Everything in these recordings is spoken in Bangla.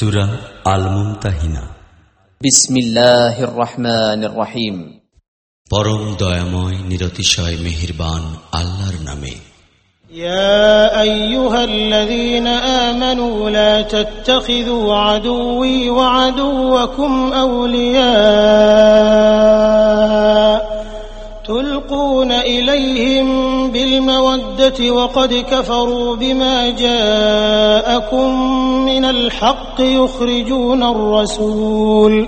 সুরা আল মুমতাহিনা বিসমিল্লাহির রহমানির রহিম পরম দয়াময় নিরতিশয় মেহিরবান আল্লাহর নামে يا أيها الذين آمنوا لا تتخذوا عدوي وعدوكم أولياء تلقون إليهم بالمودة وقد كفروا بما جاءكم من الحق يخرجون الرسول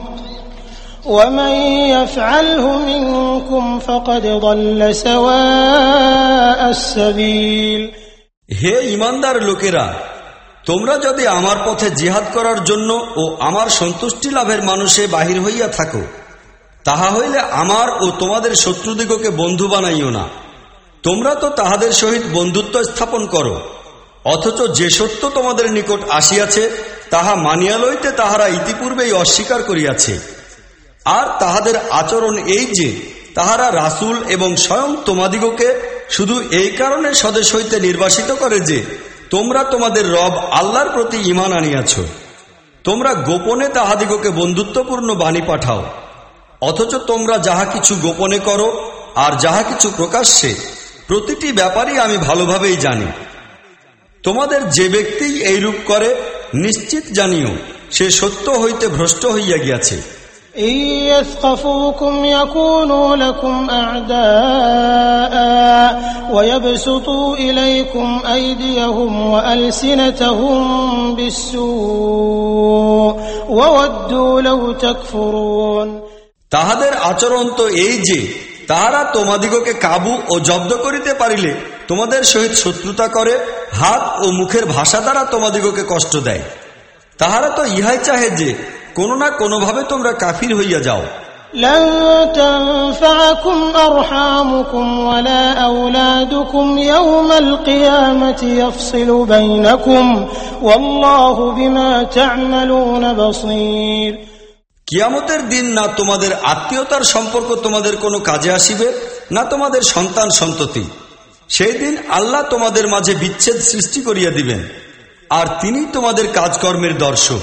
ومن يفعله منكم فقد ضل سواء السبيل হে ইমানদার লোকেরা তোমরা যদি আমার পথে জিহাদ করার জন্য ও আমার সন্তুষ্টি লাভের মানুষে বাহির হইয়া থাকো তাহা হইলে আমার ও তোমাদের শত্রুদিগকে বন্ধু বানাইও না তোমরা তো তাহাদের সহিত বন্ধুত্ব স্থাপন করো অথচ যে সত্য তোমাদের নিকট আসিয়াছে তাহা মানিয়া লইতে তাহারা ইতিপূর্বেই অস্বীকার করিয়াছে আর তাহাদের আচরণ এই যে, তাহারা রাসুল এবং স্বয়ং তোমাদিগকে শুধু এই কারণে স্বদেশ হইতে নির্বাসিত করে যে, তোমরা তোমাদের রব আল্লাহর প্রতি ইমান আনিয়াছ। তোমরা গোপনে তাহাদিগকে বন্ধুত্বপূর্ণ বাণী পাঠাও। অথচ তোমরা যাহা কিছু গোপনে করো আর যাহা কিছু প্রকাশ্যে, প্রতিটি ব্যাপারই আমি ভালোভাবেই জানি। তোমাদের যে ব্যক্তি এইরূপ করে, নিশ্চিত জানিও, সে সত্য হইতে ভ্রষ্ট হইয়া গিয়াছে। إن يثقفوكم يكونوا لكم أعداء ويبسطوا إليكم أيديهم وألسنتهم بالسوء وودوا لو تكفرون তাহাদের আচরণ তো এই যে তাহারা তোমাদিগকে কাবু ও জব্দ করিতে পারিলে তোমাদের সহিত শত্রুতা করে হাত ও মুখের ভাষা দ্বারা তোমাদিগকে কষ্ট দেয় তাহারা তো ইহাই চাহে যে কোনো না কোনোভাবে তোমরা কাফির হইয়া যাও لن تنفعكم أرحامكم ولا أولادكم يوم القيامة يفصل بينكم والله بما تعملون بصير কিয়ামতের দিন না তোমাদের আত্মীয়তার সম্পর্ক তোমাদের কোনো কাজে আসিবে না তোমাদের সন্তান সন্ততি সেই দিন আল্লাহ তোমাদের মাঝে বিচ্ছেদ সৃষ্টি করিয়া দিবেন আর তিনি তোমাদের কাজকর্মের দর্শক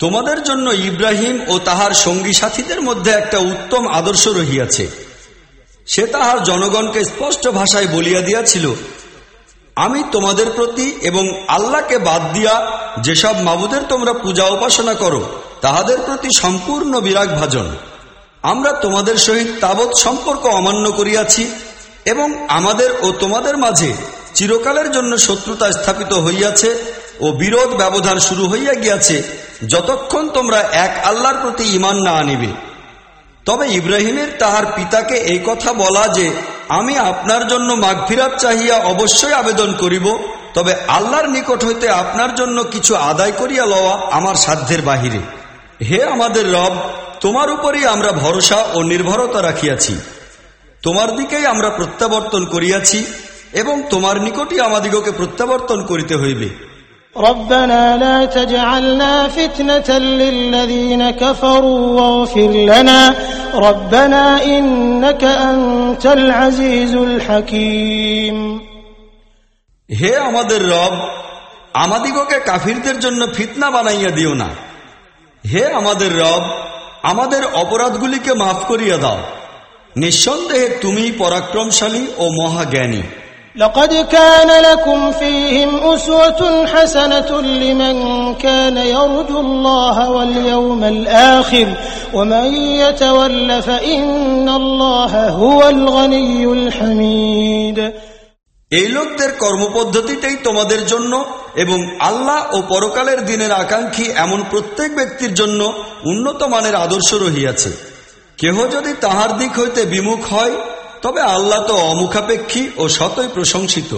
তোমাদের জন্য ইব্রাহিম ও তাহার সঙ্গী সাথীদের মধ্যে একটা উত্তম আদর্শ রহিয়াছে। সে তাহার জনগণকে স্পষ্ট ভাষায় বলিয়া দিয়াছিল, আমি তোমাদের প্রতি এবং আল্লাহকে বাদ দিয়া যেসব মাবুদের তোমরা পূজা উপাসনা করো, তাহাদের প্রতি সম্পূর্ণ বিরাগ ভাজন। আমরা তোমাদের সহিত তাবৎ সম্পর্ক অমান্য করিয়াছি এবং আমাদের ও তোমাদের মাঝে চিরকালের জন্য শত্রুতা স্থাপিত হইয়াছে ও বিরোধ ব্যবধান শুরু হইয়া গিয়াছে, যতক্ষণ তোমরা এক আল্লাহর প্রতি ইমান না আনিবে। তবে ইব্রাহিমের তাহার পিতাকে এই কথা বলা যে, আমি আপনার জন্য মাগফিরাত চাহিয়া অবশ্যই আবেদন করিব, তবে আল্লাহর নিকট হইতে আপনার জন্য কিছু আদায় করিয়া লওয়া আমার সাধ্যের বাহিরে। হে আমাদের রব, তোমার উপরই আমরা ভরসা ও নির্ভরতা রাখিয়াছি। তোমার দিকেই আমরা প্রত্যাবর্তন করিয়াছি এবং তোমার নিকটই আমাদিগকে প্রত্যাবর্তন করিতে হইবে। ربنا لا تجعلنا فتنة للذين كفروا واغفر لنا ربنا إنك أنت العزيز الحكيم হে আমাদের রব আমাদিগকে কাফিরদের জন্য ফিতনা বানাইয়া দিও না হে আমাদের রব আমাদের অপরাধগুলিকে মাফ করিয়া দাও নিঃসন্দেহে তুমি পরাক্রমশালী ও মহাজ্ঞানী لقد كان لكم فيهم أسوة حسنة لمن كان يرجو الله واليوم الآخر ومن يتول فإن الله هو الغني الحميد এই লোকদের কর্মপদ্ধতিটাই তোমাদের জন্য এবং আল্লাহ ও পরকালের দিনের আকাঙ্ক্ষী এমন প্রত্যেক ব্যক্তির জন্য উন্নত মানের আদর্শ রহিয়াছে কেহ যদি তাহার দিক হইতে বিমুখ হয় তবে আল্লাহ তো অমুখাপেক্ষী ও শতই প্রশংসিত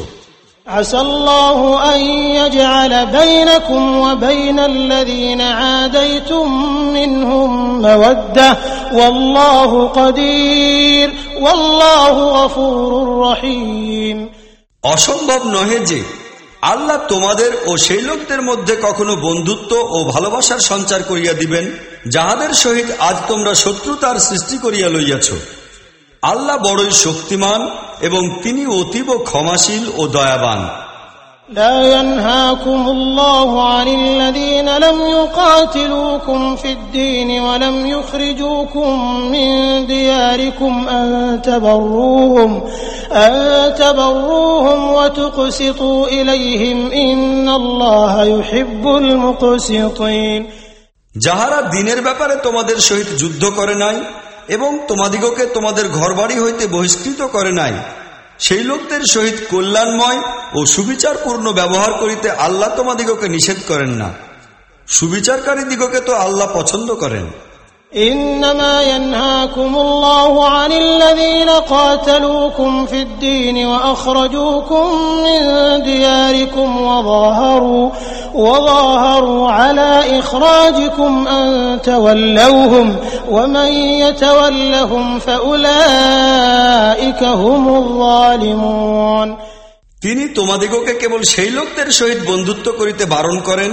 عسى الله أن يجعل بينكم وبين الذين عاديتم منهم مودة والله قدير والله غفور رحيم অসম্ভব নহে যে আল্লাহ তোমাদের ও সেই লোকদের মধ্যে কখনো বন্ধুত্ব ও ভালোবাসার সঞ্চার করিয়া দিবেন যাহাদের সহিত আজ তোমরা শত্রুতার সৃষ্টি করিয়া লইয়াছ আল্লাহ বড়ই শক্তিমান এবং তিনি অতীব ক্ষমাশীল ও দয়াবান لا ينهاكم الله عن الذين لم يقاتلوكم في الدين ولم يخرجوكم من دياركم أن تبروهم أن تبروهم وتقسطوا إليهم إن الله يحب المقسطين যাহারা দিনের ব্যাপারে তোমাদের সহিত যুদ্ধ করে নাই এবং তোমাদিগকে তোমাদের ঘরবাড়ি হইতে বহিষ্কৃত করে নাই। সেই লোকদের সহিত কল্যাণময় ও সুবিচারপূর্ণ ব্যবহার করিতে আল্লাহ তোমাদিগকে নিষেধ করেন না। সুবিচারকারী দিগকে তো আল্লাহ পছন্দ করেন। إنما ينهاكم الله عن الذين قاتلوكم في الدين وأخرجوكم من دياركم وظاهروا وظاهروا على إخراجكم أن تولوهم ومن يتولهم فأولئك هم الظالمون তিনি তোমাদিগকে কেবল সেই লোকদের সহিত বন্ধুত্ব করিতে বারণ করেন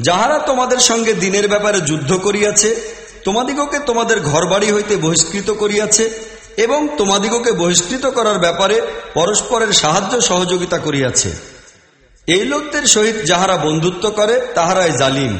যাহারা তোমাদের সঙ্গে দিনের ব্যাপারে যুদ্ধ করিয়াছে তোমাদিগকে তোমাদের ঘরবাড়ি হইতে বহিষ্কৃত করিয়াছে এবং তোমাদিগকে বহিষ্কৃত করার ব্যাপারে পরস্পরের সাহায্য সহযোগিতা করিয়াছে। এই লোকদের সহিত যাহারা বন্ধুত্ব করে, তাহারাই জালিম।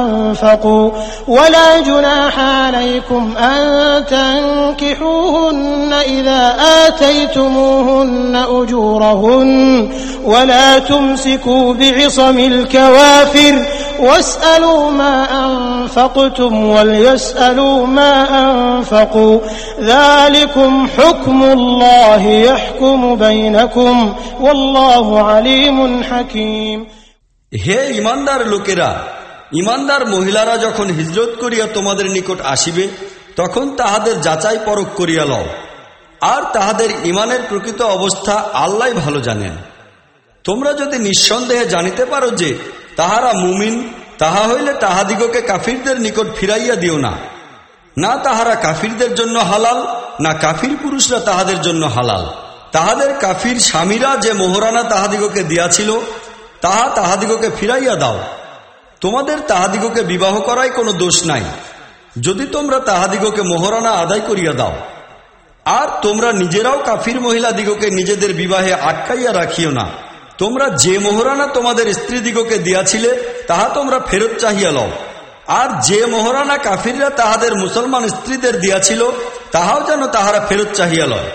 أنفقوا ولا جناح عليكم أن تنكحوهن إذا آتيتموهن أجورهن ولا تمسكوا بعصم الكوافر واسألوا ما أنفقتم وليسألوا ما أنفقوا ذلكم حكم الله يحكم بينكم والله عليم حكيم হে ইমানদার লোকেরা ইমানদার মহিলারা যখন হিজরত করিয়া তোমাদের নিকট আসিবে, তখন তাহাদের যাচাই পরক করিয়া লও। আর তাহাদের ইমানের প্রকৃত অবস্থা আল্লাহ ভালো জানেন। তোমরা যদি নিঃসন্দেহে জানিতে পারো যে, তাহারা মুমিন, তাহা হইলে তাহাদিগকে কাফিরদের নিকট ফিরাইয়া দিও না। না তাহারা কাফিরদের জন্য হালাল, না কাফির পুরুষরা তাহাদের জন্য হালাল। তাহাদের কাফির স্বামীরা যে মোহরানা তাহাদিগকে দিয়াছিল, তাহা তাহাদিগকে ফিরাইয়া দাও। তোমাদের তাহাদিগকে বিবাহ করাই কোনো দোষ নাই। যদি তোমরা তাহাদিগকে মোহরানা আদায় করিয়া দাও, আর তোমরা নিজেরাও কাফির মহিলা দিগকে নিজেদের বিবাহে আটকাইয়া রাখিও না। তোমরা যে মোহরানা তোমাদের স্ত্রীদিগকে দিয়াছিলে, তাহা তোমরা ফেরত চাহিয়া লও। আর যে মোহরানা কাফিররা তাহাদের মুসলমান স্ত্রীদের দিয়াছিল, তাহাও যেন তাহারা ফেরত চাহিয়া লয়।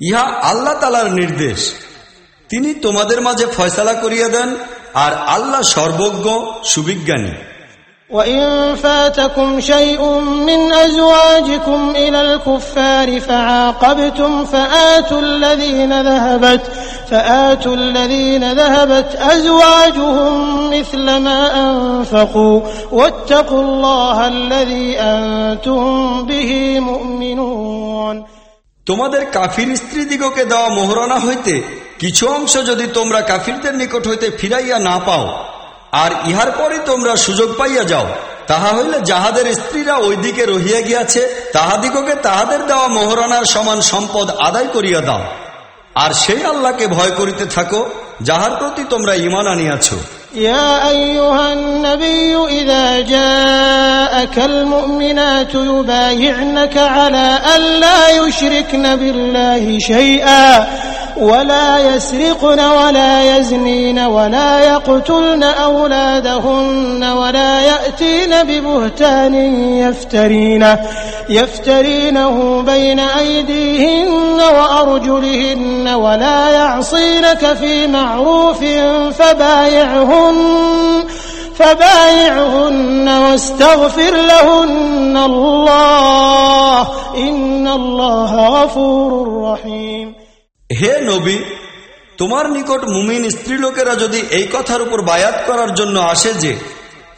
ইহা আল্লাহ তালার নির্দেশ। তিনি তোমাদের মাঝে ফয়সালা করিয়া দেন আর আল্লাহ সর্বজ্ঞ সুবিজ্ঞানী وإن فاتكم شيء من أزواجكم إلى الكفار فعاقبتم فآتوا الذين ذهبت فآتوا الذين ذهبت أزواجهم مثل ما أنفقوا واتقوا الله الذي أنتم به مؤمنون তোমাদের কাফির স্ত্রীদিগকে দেওয়া মোহরানা হইতে কিছু অংশ যদি তোমরা কাফিরদের নিকট হইতে ফিরাইয়া না পাও আর ইহার পরে তোমরা সুযোগ পাইয়া যাও তাহা হইলে যাহাদের স্ত্রীরা ওই দিকে রহিয়া গিয়াছে তাহাদিগকে তাহাদের দেওয়া মোহরানার সমান সম্পদ আদায় করিয়া দাও আর সেই আল্লাহকে ভয় করিতে থাকো যাহার প্রতি তোমরা ইমান আনিয়াছ يا أيها النبي إذا جاءك المؤمنات يبايعنك على أن لا يشركن بالله شيئا ولا يسرقن ولا يزنين ولا يقتلن أولادهن ولا يأتين ببهتان يفترينه, يفترينه بين أيديهن وأرجلهن ولا يعصينك في معروف فبايعهن فبايعهن واستغفر لهن الله إن الله غفور رحيم হে নবী, তোমার নিকট মুমিন স্ত্রীলোকেরা যদি এই কথার উপর বায়াত করার জন্য আসে যে,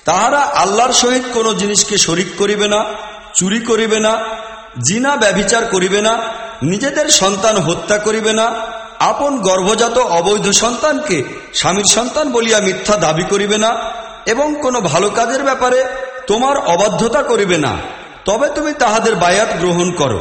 তাহারা আল্লাহর সহিত কোনো জিনিসকে শরিক করিবে না, চুরি করিবে না, জিনা ব্যভিচার করিবে না, নিজেদের সন্তান হত্যা করিবে না, আপন গর্ভজাত অবৈধ সন্তানকে স্বামীর সন্তান বলিয়া মিথ্যা দাবি করিবে না, এবং কোনো ভালো কাজের ব্যাপারে তোমার অবাধ্যতা করিবে না, তবে তুমি তাহাদের বায়াত গ্রহণ করো।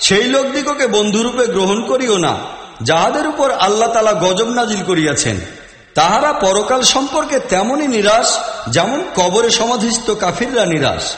সেই লোকদিগকে বন্ধুরূপে গ্রহণ করিও না, যাহাদের উপর আল্লাহ তালা গজব নাজিল করিয়াছেন। তাহারা পরকাল সম্পর্কে তেমনই নিরাশ, যেমন কবরে সমাধিস্থ কাফিররা নিরাশ।